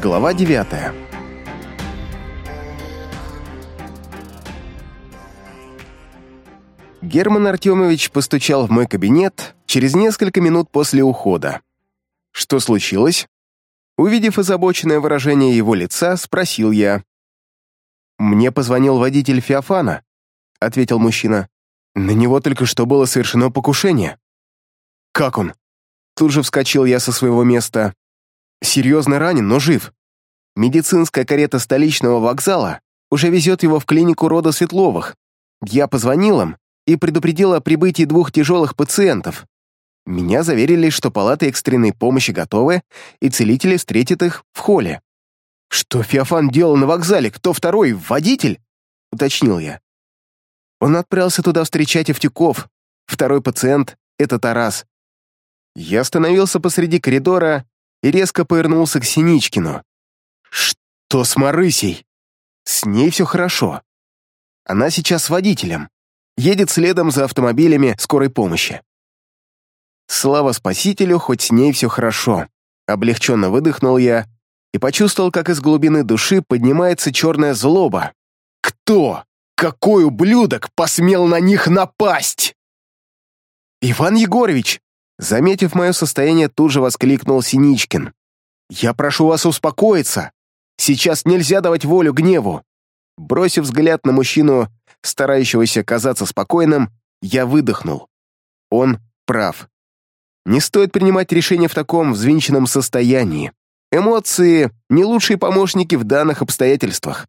Глава 9 Герман Артемович постучал в мой кабинет через несколько минут после ухода. Что случилось? Увидев озабоченное выражение его лица, спросил я. «Мне позвонил водитель Феофана», — ответил мужчина. «На него только что было совершено покушение». «Как он?» Тут же вскочил я со своего места. «Серьезно ранен, но жив. Медицинская карета столичного вокзала уже везет его в клинику рода Светловых. Я позвонил им и предупредил о прибытии двух тяжелых пациентов. Меня заверили, что палаты экстренной помощи готовы, и целители встретят их в холле. «Что Феофан делал на вокзале? Кто второй? Водитель?» — уточнил я. Он отправился туда встречать Евтюков. Второй пациент — это Тарас. Я остановился посреди коридора и резко повернулся к Синичкину. «Что с Марысей?» «С ней все хорошо. Она сейчас с водителем. Едет следом за автомобилями скорой помощи. Слава спасителю, хоть с ней все хорошо. Облегченно выдохнул я и почувствовал, как из глубины души поднимается черная злоба. Кто? Какой ублюдок посмел на них напасть? Иван Егорович, заметив мое состояние, тут же воскликнул Синичкин. «Я прошу вас успокоиться. Сейчас нельзя давать волю гневу». Бросив взгляд на мужчину, старающегося казаться спокойным, я выдохнул. Он прав. Не стоит принимать решения в таком взвинченном состоянии. Эмоции — не лучшие помощники в данных обстоятельствах.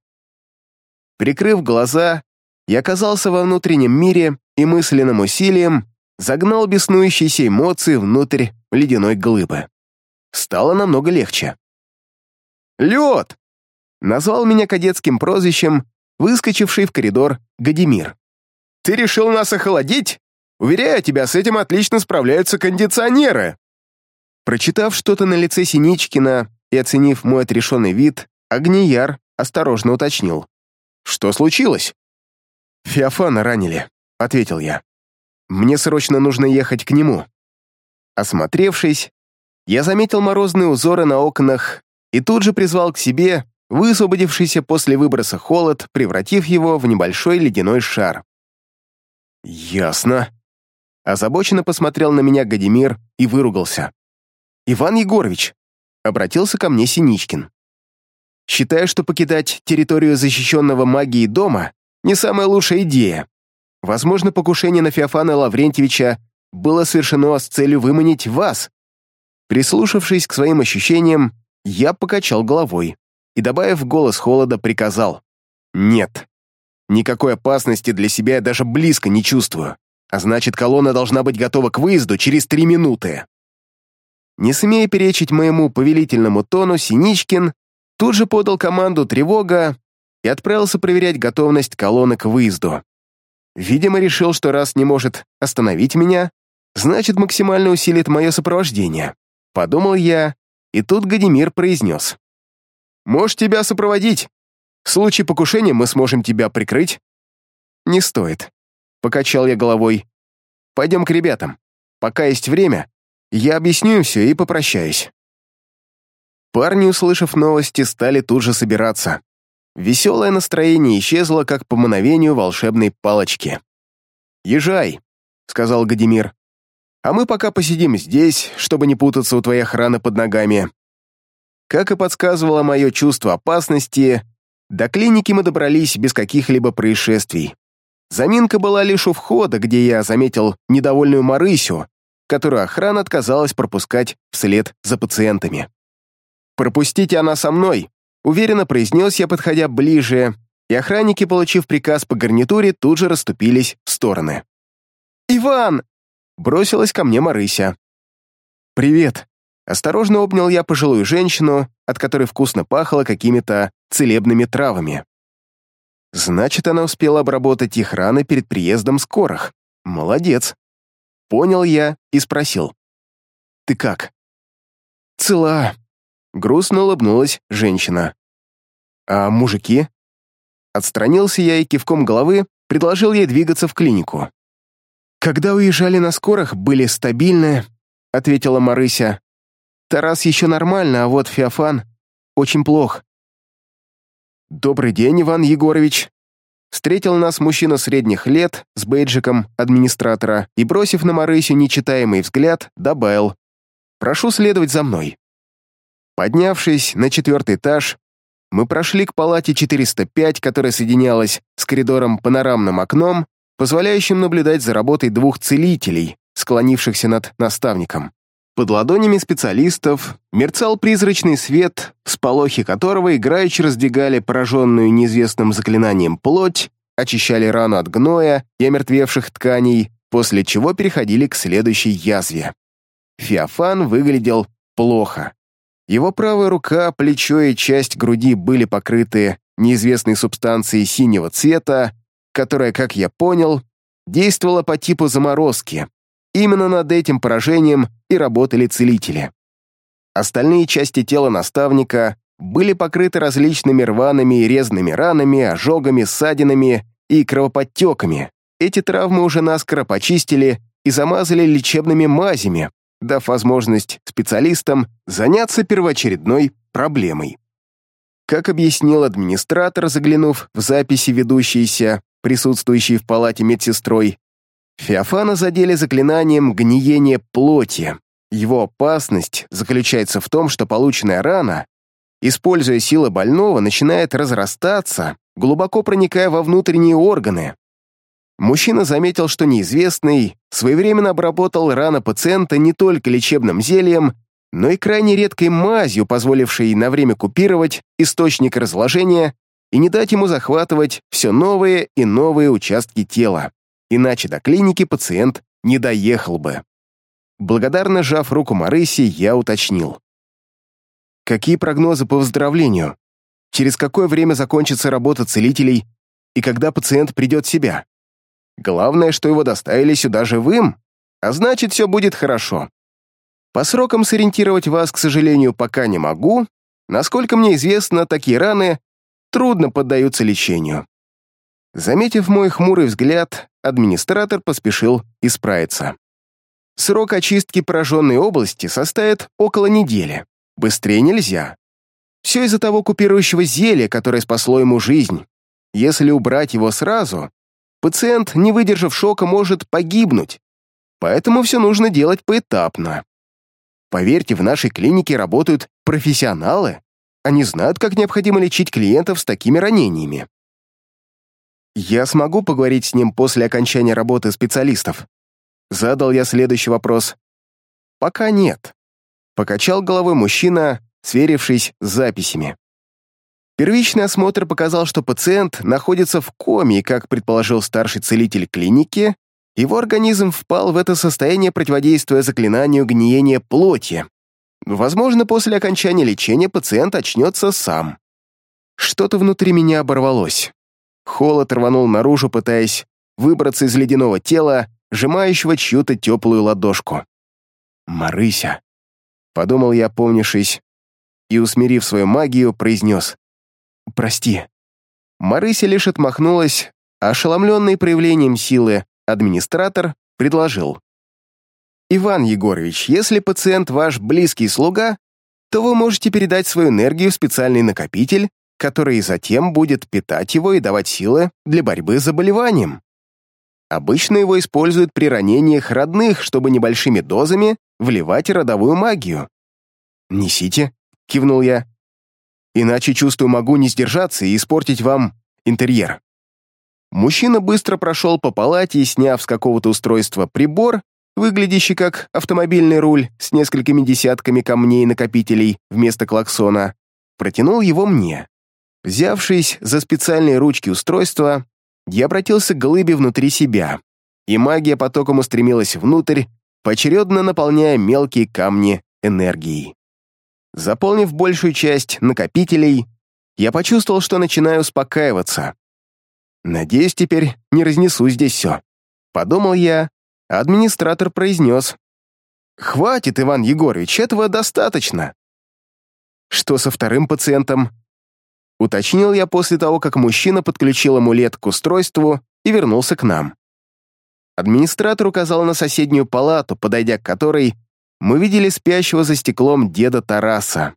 Прикрыв глаза, я оказался во внутреннем мире и мысленным усилием загнал беснующиеся эмоции внутрь ледяной глыбы. Стало намного легче. «Лед!» — назвал меня кадетским прозвищем, выскочивший в коридор Гадимир. «Ты решил нас охладить? Уверяю тебя, с этим отлично справляются кондиционеры!» Прочитав что-то на лице Синичкина и оценив мой отрешенный вид, Огнияр осторожно уточнил. «Что случилось?» «Феофана ранили», — ответил я. «Мне срочно нужно ехать к нему». Осмотревшись, я заметил морозные узоры на окнах и тут же призвал к себе высвободившийся после выброса холод, превратив его в небольшой ледяной шар. «Ясно». Озабоченно посмотрел на меня Гадимир и выругался. «Иван Егорович», — обратился ко мне Синичкин. «Считаю, что покидать территорию защищенного магией дома не самая лучшая идея. Возможно, покушение на Феофана Лаврентьевича было совершено с целью выманить вас». Прислушавшись к своим ощущениям, я покачал головой и, добавив голос холода, приказал «Нет». Никакой опасности для себя я даже близко не чувствую, а значит, колонна должна быть готова к выезду через три минуты. Не смея перечить моему повелительному тону, Синичкин тут же подал команду «Тревога» и отправился проверять готовность колонны к выезду. Видимо, решил, что раз не может остановить меня, значит, максимально усилит мое сопровождение. Подумал я, и тут Гадимир произнес. «Можешь тебя сопроводить. В случае покушения мы сможем тебя прикрыть». «Не стоит», — покачал я головой. «Пойдем к ребятам. Пока есть время, я объясню им все и попрощаюсь». Парни, услышав новости, стали тут же собираться. Веселое настроение исчезло, как по мановению волшебной палочки. «Езжай», — сказал Гадимир. «А мы пока посидим здесь, чтобы не путаться у твоей охраны под ногами». Как и подсказывало мое чувство опасности, до клиники мы добрались без каких-либо происшествий. Заминка была лишь у входа, где я заметил недовольную Марысю, которую охрана отказалась пропускать вслед за пациентами. «Пропустите она со мной», — уверенно произнес я, подходя ближе, и охранники, получив приказ по гарнитуре, тут же расступились в стороны. «Иван!» — бросилась ко мне Марыся. «Привет!» Осторожно обнял я пожилую женщину, от которой вкусно пахло какими-то целебными травами. Значит, она успела обработать их раны перед приездом скорых. Молодец. Понял я и спросил. «Ты как?» «Цела», — грустно улыбнулась женщина. «А мужики?» Отстранился я и кивком головы предложил ей двигаться в клинику. «Когда уезжали на скорых, были стабильны», — ответила Марыся. Тарас еще нормально, а вот Феофан... очень плох». «Добрый день, Иван Егорович», Встретил нас мужчина средних лет с бейджиком администратора и, бросив на Марысю нечитаемый взгляд, добавил «Прошу следовать за мной». Поднявшись на четвертый этаж, мы прошли к палате 405, которая соединялась с коридором панорамным окном, позволяющим наблюдать за работой двух целителей, склонившихся над наставником. Под ладонями специалистов мерцал призрачный свет, сполохи которого играючи раздвигали пораженную неизвестным заклинанием плоть, очищали рану от гноя и омертвевших тканей, после чего переходили к следующей язве. Феофан выглядел плохо. Его правая рука, плечо и часть груди были покрыты неизвестной субстанцией синего цвета, которая, как я понял, действовала по типу заморозки. Именно над этим поражением и работали целители. Остальные части тела наставника были покрыты различными рваными и резными ранами, ожогами, ссадинами и кровоподтеками. Эти травмы уже наскоро почистили и замазали лечебными мазями, дав возможность специалистам заняться первоочередной проблемой. Как объяснил администратор, заглянув в записи ведущейся, присутствующей в палате медсестрой, Феофана задели заклинанием гниения плоти. Его опасность заключается в том, что полученная рана, используя силы больного, начинает разрастаться, глубоко проникая во внутренние органы. Мужчина заметил, что неизвестный своевременно обработал раны пациента не только лечебным зельем, но и крайне редкой мазью, позволившей на время купировать источник разложения и не дать ему захватывать все новые и новые участки тела иначе до клиники пациент не доехал бы. Благодарно сжав руку Марыси, я уточнил. Какие прогнозы по выздоровлению? Через какое время закончится работа целителей и когда пациент придет в себя? Главное, что его доставили сюда живым, а значит, все будет хорошо. По срокам сориентировать вас, к сожалению, пока не могу. Насколько мне известно, такие раны трудно поддаются лечению. Заметив мой хмурый взгляд, администратор поспешил исправиться. Срок очистки пораженной области составит около недели. Быстрее нельзя. Все из-за того купирующего зелья, которое спасло ему жизнь. Если убрать его сразу, пациент, не выдержав шока, может погибнуть. Поэтому все нужно делать поэтапно. Поверьте, в нашей клинике работают профессионалы. Они знают, как необходимо лечить клиентов с такими ранениями. «Я смогу поговорить с ним после окончания работы специалистов?» Задал я следующий вопрос. «Пока нет», — покачал головой мужчина, сверившись с записями. Первичный осмотр показал, что пациент находится в коме, и, как предположил старший целитель клиники, его организм впал в это состояние, противодействуя заклинанию гниения плоти. Возможно, после окончания лечения пациент очнется сам. Что-то внутри меня оборвалось. Холод рванул наружу, пытаясь выбраться из ледяного тела, сжимающего чью-то теплую ладошку. «Марыся», — подумал я, помнившись, и, усмирив свою магию, произнес «Прости». Марыся лишь отмахнулась, а ошеломленный проявлением силы администратор предложил. «Иван Егорович, если пациент ваш близкий слуга, то вы можете передать свою энергию в специальный накопитель, который затем будет питать его и давать силы для борьбы с заболеванием. Обычно его используют при ранениях родных, чтобы небольшими дозами вливать родовую магию. «Несите», — кивнул я. «Иначе, чувствую, могу не сдержаться и испортить вам интерьер». Мужчина быстро прошел по палате и, сняв с какого-то устройства прибор, выглядящий как автомобильный руль с несколькими десятками камней-накопителей вместо клаксона, протянул его мне. Взявшись за специальные ручки устройства, я обратился к глыбе внутри себя, и магия потоком устремилась внутрь, поочередно наполняя мелкие камни энергией. Заполнив большую часть накопителей, я почувствовал, что начинаю успокаиваться. Надеюсь, теперь не разнесу здесь все. Подумал я, а администратор произнес. «Хватит, Иван Егорович, этого достаточно». Что со вторым пациентом? Уточнил я после того, как мужчина подключил амулет к устройству и вернулся к нам. Администратор указал на соседнюю палату, подойдя к которой мы видели спящего за стеклом деда Тараса.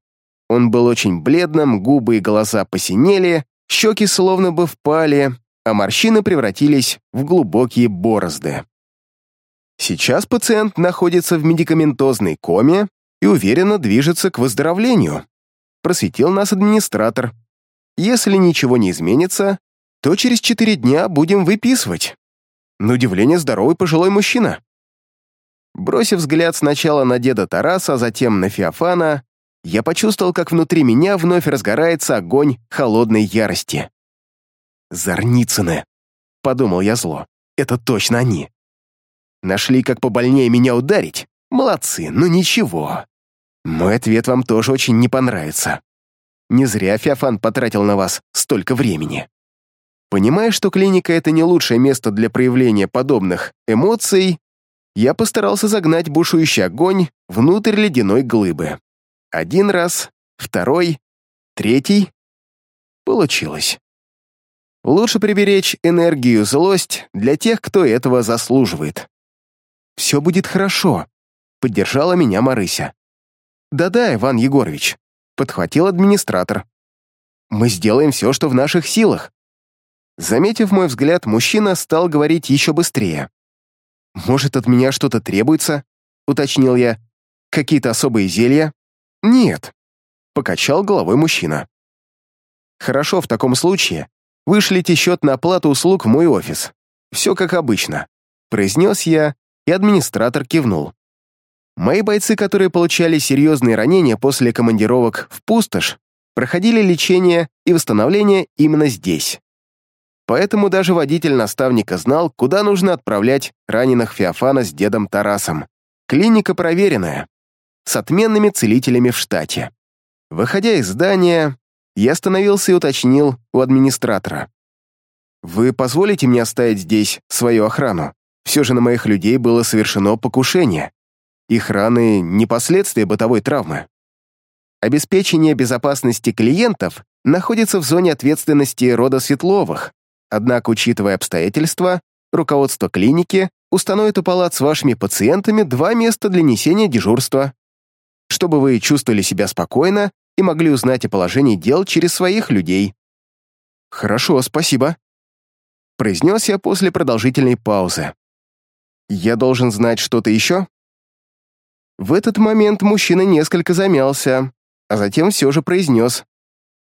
Он был очень бледным, губы и глаза посинели, щеки словно бы впали, а морщины превратились в глубокие борозды. Сейчас пациент находится в медикаментозной коме и уверенно движется к выздоровлению. Просветил нас администратор. Если ничего не изменится, то через четыре дня будем выписывать. На удивление здоровый пожилой мужчина. Бросив взгляд сначала на деда Тараса, а затем на Феофана, я почувствовал, как внутри меня вновь разгорается огонь холодной ярости. «Зарницыны!» — подумал я зло. «Это точно они!» Нашли, как побольнее меня ударить? Молодцы, но ничего. Мой ответ вам тоже очень не понравится. Не зря Феофан потратил на вас столько времени. Понимая, что клиника — это не лучшее место для проявления подобных эмоций, я постарался загнать бушующий огонь внутрь ледяной глыбы. Один раз, второй, третий. Получилось. Лучше приберечь энергию злость для тех, кто этого заслуживает. «Все будет хорошо», — поддержала меня Марыся. «Да-да, Иван Егорович», — подхватил администратор. «Мы сделаем все, что в наших силах». Заметив мой взгляд, мужчина стал говорить еще быстрее. «Может, от меня что-то требуется?» — уточнил я. «Какие-то особые зелья?» «Нет», — покачал головой мужчина. «Хорошо, в таком случае вышлите счет на оплату услуг в мой офис. Все как обычно», — произнес я, и администратор кивнул. Мои бойцы, которые получали серьезные ранения после командировок в пустошь, проходили лечение и восстановление именно здесь. Поэтому даже водитель наставника знал, куда нужно отправлять раненых Феофана с дедом Тарасом. Клиника проверенная с отменными целителями в штате. Выходя из здания, я остановился и уточнил у администратора. «Вы позволите мне оставить здесь свою охрану? Все же на моих людей было совершено покушение. Их раны — не последствия бытовой травмы. Обеспечение безопасности клиентов находится в зоне ответственности рода Светловых, однако, учитывая обстоятельства, руководство клиники установит у палат с вашими пациентами два места для несения дежурства чтобы вы чувствовали себя спокойно и могли узнать о положении дел через своих людей». «Хорошо, спасибо», — произнес я после продолжительной паузы. «Я должен знать что-то еще?» В этот момент мужчина несколько замялся, а затем все же произнес.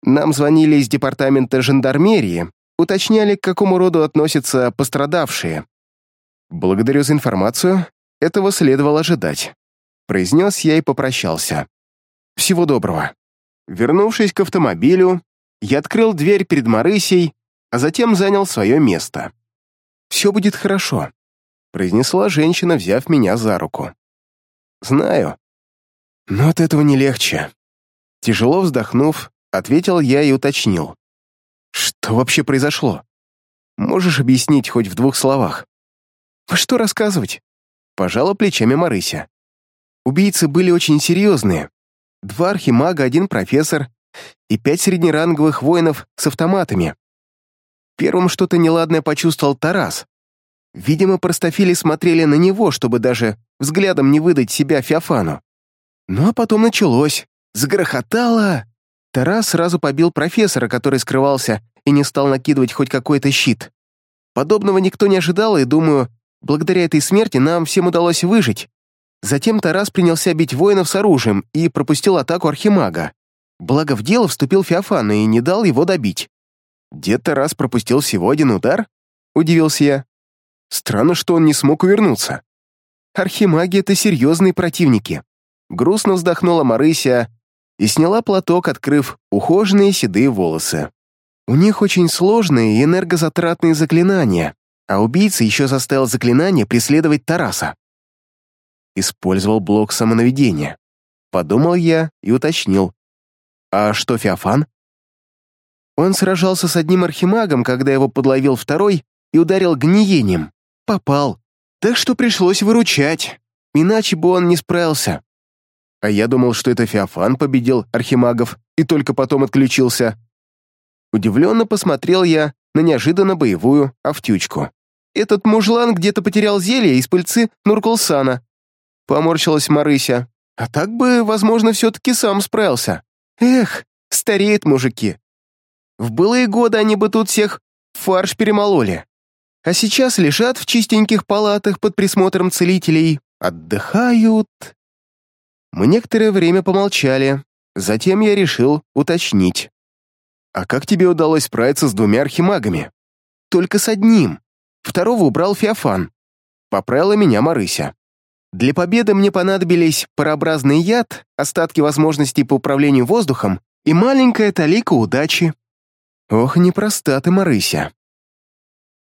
«Нам звонили из департамента жандармерии, уточняли, к какому роду относятся пострадавшие. Благодарю за информацию, этого следовало ожидать произнес я и попрощался. «Всего доброго». Вернувшись к автомобилю, я открыл дверь перед Марысей, а затем занял свое место. «Все будет хорошо», — произнесла женщина, взяв меня за руку. «Знаю. Но от этого не легче». Тяжело вздохнув, ответил я и уточнил. «Что вообще произошло? Можешь объяснить хоть в двух словах?» «Что рассказывать?» Пожала плечами Марыся. Убийцы были очень серьезные. Два архимага, один профессор и пять среднеранговых воинов с автоматами. Первым что-то неладное почувствовал Тарас. Видимо, простофили смотрели на него, чтобы даже взглядом не выдать себя Феофану. Ну а потом началось. Загрохотало. Тарас сразу побил профессора, который скрывался и не стал накидывать хоть какой-то щит. Подобного никто не ожидал, и, думаю, благодаря этой смерти нам всем удалось выжить. Затем Тарас принялся бить воинов с оружием и пропустил атаку Архимага. Благо в дело вступил Феофан и не дал его добить. «Дед Тарас пропустил всего один удар?» — удивился я. «Странно, что он не смог увернуться. Архимаги — это серьезные противники». Грустно вздохнула Марыся и сняла платок, открыв ухоженные седые волосы. У них очень сложные и энергозатратные заклинания, а убийца еще заставил заклинание преследовать Тараса использовал блок самонаведения. Подумал я и уточнил. А что Феофан? Он сражался с одним архимагом, когда его подловил второй и ударил гниением. Попал. Так что пришлось выручать. Иначе бы он не справился. А я думал, что это Феофан победил архимагов и только потом отключился. Удивленно посмотрел я на неожиданно боевую автючку. Этот мужлан где-то потерял зелье из пыльцы Нуркулсана поморщилась Марыся. А так бы, возможно, все-таки сам справился. Эх, стареют мужики. В былые годы они бы тут всех фарш перемололи. А сейчас лежат в чистеньких палатах под присмотром целителей, отдыхают. Мы некоторое время помолчали, затем я решил уточнить. «А как тебе удалось справиться с двумя архимагами?» «Только с одним. Второго убрал Феофан». Поправила меня Марыся. Для победы мне понадобились парообразный яд, остатки возможностей по управлению воздухом и маленькая талика удачи. Ох, непроста ты, Марыся.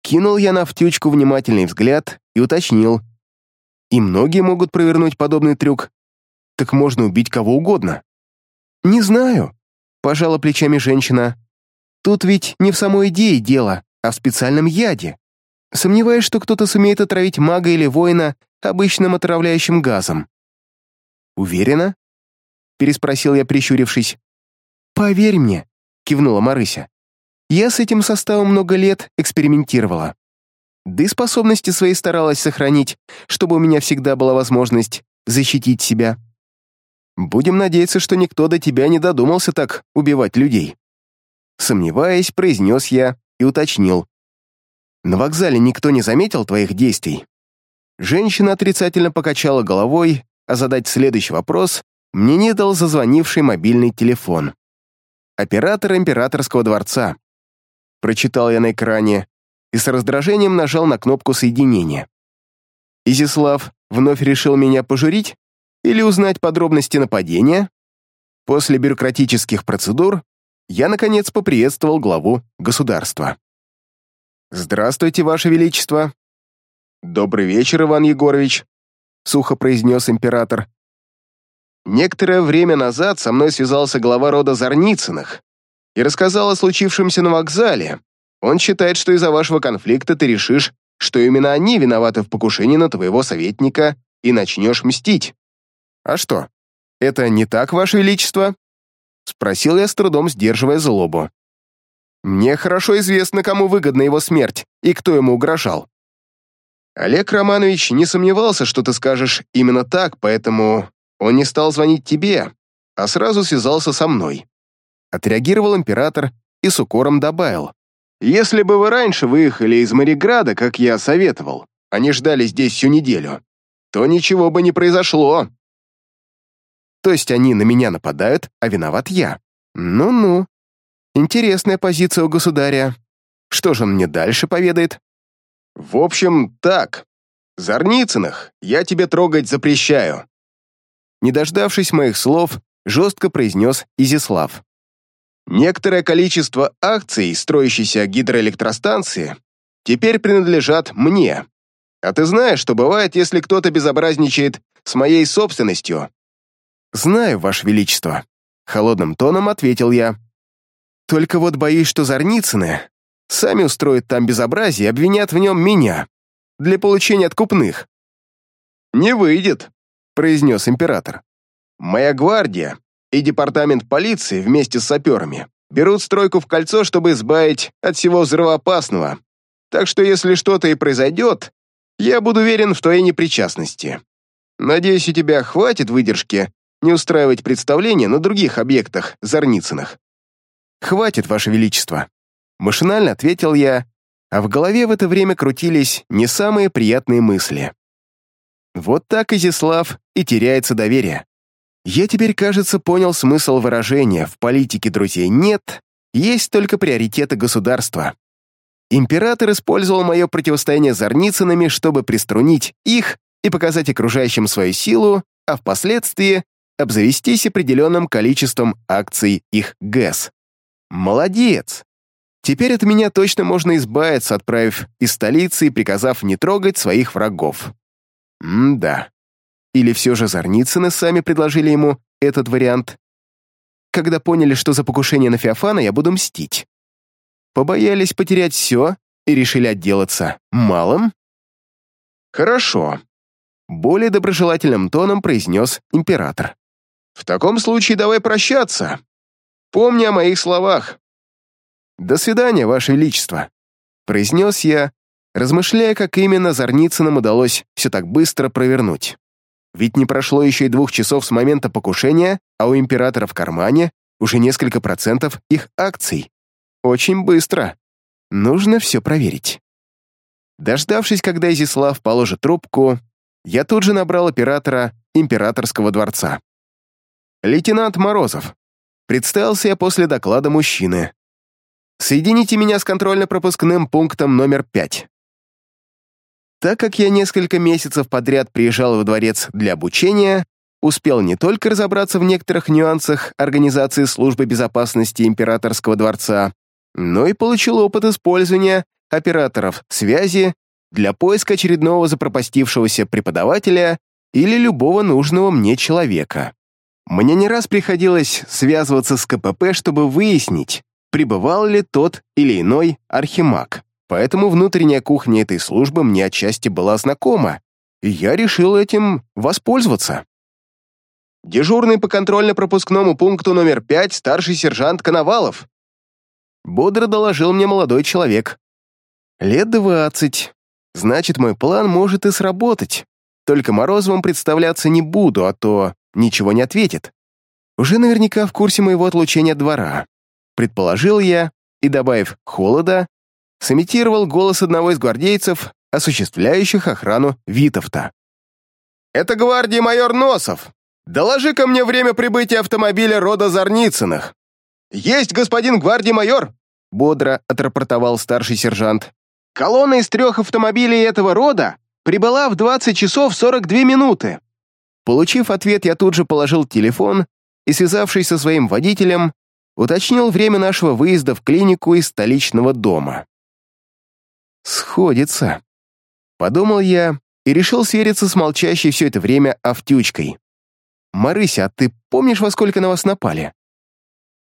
Кинул я на втючку внимательный взгляд и уточнил. И многие могут провернуть подобный трюк. Так можно убить кого угодно. Не знаю, пожала плечами женщина. Тут ведь не в самой идее дело, а в специальном яде. Сомневаюсь, что кто-то сумеет отравить мага или воина обычным отравляющим газом. «Уверена?» — переспросил я, прищурившись. «Поверь мне», — кивнула Марыся. «Я с этим составом много лет экспериментировала. Да и способности свои старалась сохранить, чтобы у меня всегда была возможность защитить себя. Будем надеяться, что никто до тебя не додумался так убивать людей». Сомневаясь, произнес я и уточнил. «На вокзале никто не заметил твоих действий?» Женщина отрицательно покачала головой, а задать следующий вопрос мне не дал зазвонивший мобильный телефон. «Оператор императорского дворца». Прочитал я на экране и с раздражением нажал на кнопку соединения. Изислав вновь решил меня пожурить или узнать подробности нападения? После бюрократических процедур я, наконец, поприветствовал главу государства. «Здравствуйте, Ваше Величество!» «Добрый вечер, Иван Егорович», — сухо произнес император. «Некоторое время назад со мной связался глава рода Зарницыных и рассказал о случившемся на вокзале. Он считает, что из-за вашего конфликта ты решишь, что именно они виноваты в покушении на твоего советника и начнешь мстить». «А что, это не так, Ваше Величество?» — спросил я с трудом, сдерживая злобу. «Мне хорошо известно, кому выгодна его смерть и кто ему угрожал. Олег Романович не сомневался, что ты скажешь именно так, поэтому он не стал звонить тебе, а сразу связался со мной. Отреагировал император и с укором добавил. «Если бы вы раньше выехали из Мариграда, как я советовал, они ждали здесь всю неделю, то ничего бы не произошло». То есть они на меня нападают, а виноват я. Ну-ну. Интересная позиция у государя. Что же он мне дальше поведает? В общем, так. Зарницыных я тебе трогать запрещаю. Не дождавшись моих слов, жестко произнес Изислав. Некоторое количество акций строящейся гидроэлектростанции теперь принадлежат мне. А ты знаешь, что бывает, если кто-то безобразничает с моей собственностью?» «Знаю, Ваше Величество», — холодным тоном ответил я. «Только вот боюсь, что Зарницыны Сами устроят там безобразие и обвинят в нем меня. Для получения откупных». «Не выйдет», — произнес император. «Моя гвардия и департамент полиции вместе с саперами берут стройку в кольцо, чтобы избавить от всего взрывоопасного. Так что если что-то и произойдет, я буду уверен в твоей непричастности. Надеюсь, у тебя хватит выдержки не устраивать представления на других объектах Зарницыных». «Хватит, Ваше Величество», Машинально ответил я, а в голове в это время крутились не самые приятные мысли. Вот так Изяслав и теряется доверие. Я теперь, кажется, понял смысл выражения «в политике друзей нет», есть только приоритеты государства. Император использовал мое противостояние с Зарницынами, чтобы приструнить их и показать окружающим свою силу, а впоследствии обзавестись определенным количеством акций их ГЭС. Молодец! Теперь от меня точно можно избавиться, отправив из столицы и приказав не трогать своих врагов. М-да. Или все же Зарницыны сами предложили ему этот вариант? Когда поняли, что за покушение на Феофана я буду мстить. Побоялись потерять все и решили отделаться малым? Хорошо. Более доброжелательным тоном произнес император. В таком случае давай прощаться. Помни о моих словах. «До свидания, Ваше Величество», — произнес я, размышляя, как именно Зарницыным удалось все так быстро провернуть. Ведь не прошло еще и двух часов с момента покушения, а у императора в кармане уже несколько процентов их акций. Очень быстро. Нужно все проверить. Дождавшись, когда Изислав положит трубку, я тут же набрал оператора императорского дворца. «Лейтенант Морозов». Представился я после доклада мужчины. «Соедините меня с контрольно-пропускным пунктом номер пять». Так как я несколько месяцев подряд приезжал во дворец для обучения, успел не только разобраться в некоторых нюансах организации службы безопасности императорского дворца, но и получил опыт использования операторов связи для поиска очередного запропастившегося преподавателя или любого нужного мне человека. Мне не раз приходилось связываться с КПП, чтобы выяснить, пребывал ли тот или иной архимаг. Поэтому внутренняя кухня этой службы мне отчасти была знакома, и я решил этим воспользоваться. Дежурный по контрольно-пропускному пункту номер 5 старший сержант Коновалов. Бодро доложил мне молодой человек. Лет двадцать. Значит, мой план может и сработать. Только Морозовым представляться не буду, а то ничего не ответит. Уже наверняка в курсе моего отлучения от двора. Предположил я и, добавив холода, сымитировал голос одного из гвардейцев, осуществляющих охрану Витовта. «Это гвардии майор Носов. доложи ко мне время прибытия автомобиля рода Зарницыных». «Есть, господин гвардии майор», — бодро отрапортовал старший сержант. «Колонна из трех автомобилей этого рода прибыла в 20 часов 42 минуты». Получив ответ, я тут же положил телефон и, связавшись со своим водителем, уточнил время нашего выезда в клинику из столичного дома. «Сходится», — подумал я и решил свериться с молчащей все это время Автючкой. «Марыся, а ты помнишь, во сколько на вас напали?»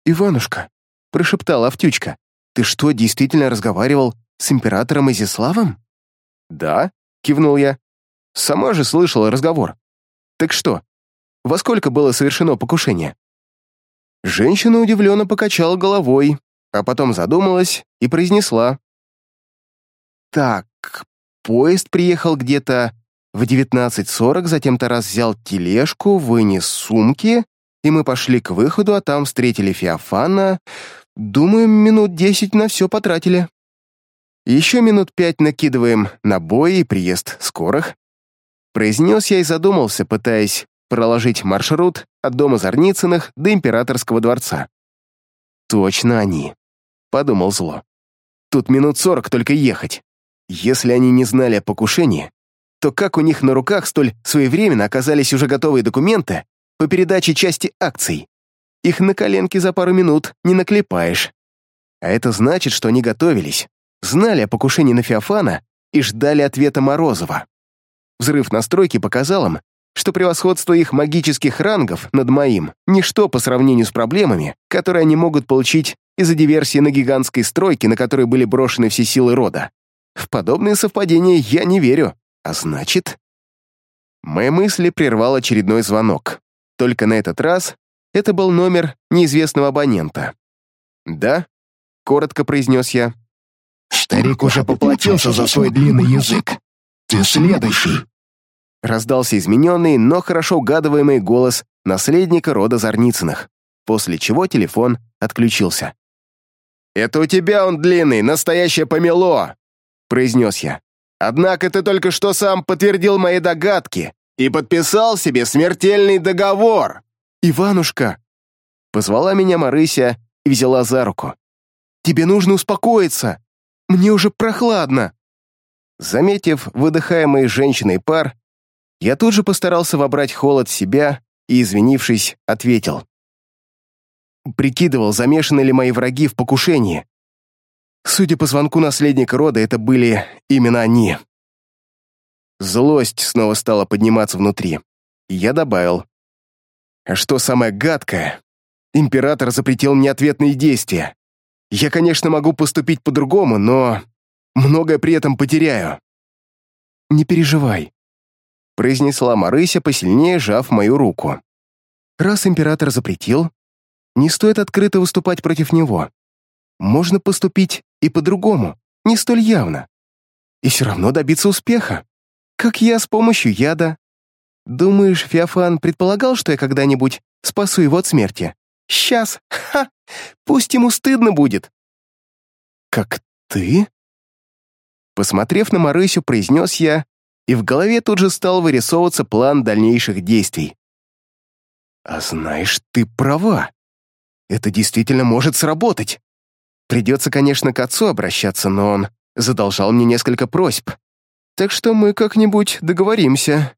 «Иванушка», — прошептала Автючка, «ты что, действительно разговаривал с императором Изяславом?» «Да», — кивнул я. «Сама же слышала разговор. Так что, во сколько было совершено покушение?» Женщина удивленно покачала головой, а потом задумалась и произнесла. Так, поезд приехал где-то в 19.40, затем Тарас взял тележку, вынес сумки, и мы пошли к выходу, а там встретили Феофана. Думаю, минут десять на все потратили. Еще минут пять накидываем на бой и приезд скорых. Произнес я и задумался, пытаясь проложить маршрут от дома Зарницыных до императорского дворца. «Точно они», — подумал зло. «Тут минут сорок только ехать. Если они не знали о покушении, то как у них на руках столь своевременно оказались уже готовые документы по передаче части акций? Их на коленке за пару минут не наклепаешь. А это значит, что они готовились, знали о покушении на Феофана и ждали ответа Морозова. Взрыв настройки показал им, что превосходство их магических рангов над моим — ничто по сравнению с проблемами, которые они могут получить из-за диверсии на гигантской стройке, на которой были брошены все силы рода. В подобные совпадения я не верю. А значит... Мои мысли прервал очередной звонок. Только на этот раз это был номер неизвестного абонента. «Да?» — коротко произнес я. «Старик уже поплатился за свой длинный язык. Ты следующий!» Раздался измененный, но хорошо угадываемый голос наследника рода Зарницыных, после чего телефон отключился. «Это у тебя он длинный, настоящее помело!» произнес я. «Однако ты только что сам подтвердил мои догадки и подписал себе смертельный договор!» «Иванушка!» Позвала меня Марыся и взяла за руку. «Тебе нужно успокоиться! Мне уже прохладно!» Заметив выдыхаемый женщиной пар, я тут же постарался вобрать холод в себя и, извинившись, ответил. Прикидывал, замешаны ли мои враги в покушении. Судя по звонку наследника рода, это были именно они. Злость снова стала подниматься внутри. я добавил. А что самое гадкое? Император запретил мне ответные действия. Я, конечно, могу поступить по-другому, но многое при этом потеряю. «Не переживай», — произнесла Марыся, посильнее сжав мою руку. «Раз император запретил, не стоит открыто выступать против него. Можно поступить и по-другому, не столь явно. И все равно добиться успеха. Как я с помощью яда. Думаешь, Феофан предполагал, что я когда-нибудь спасу его от смерти? Сейчас, ха, пусть ему стыдно будет. Как ты? Посмотрев на Марысю, произнес я, и в голове тут же стал вырисовываться план дальнейших действий. А знаешь, ты права. Это действительно может сработать. Придется, конечно, к отцу обращаться, но он задолжал мне несколько просьб. Так что мы как-нибудь договоримся.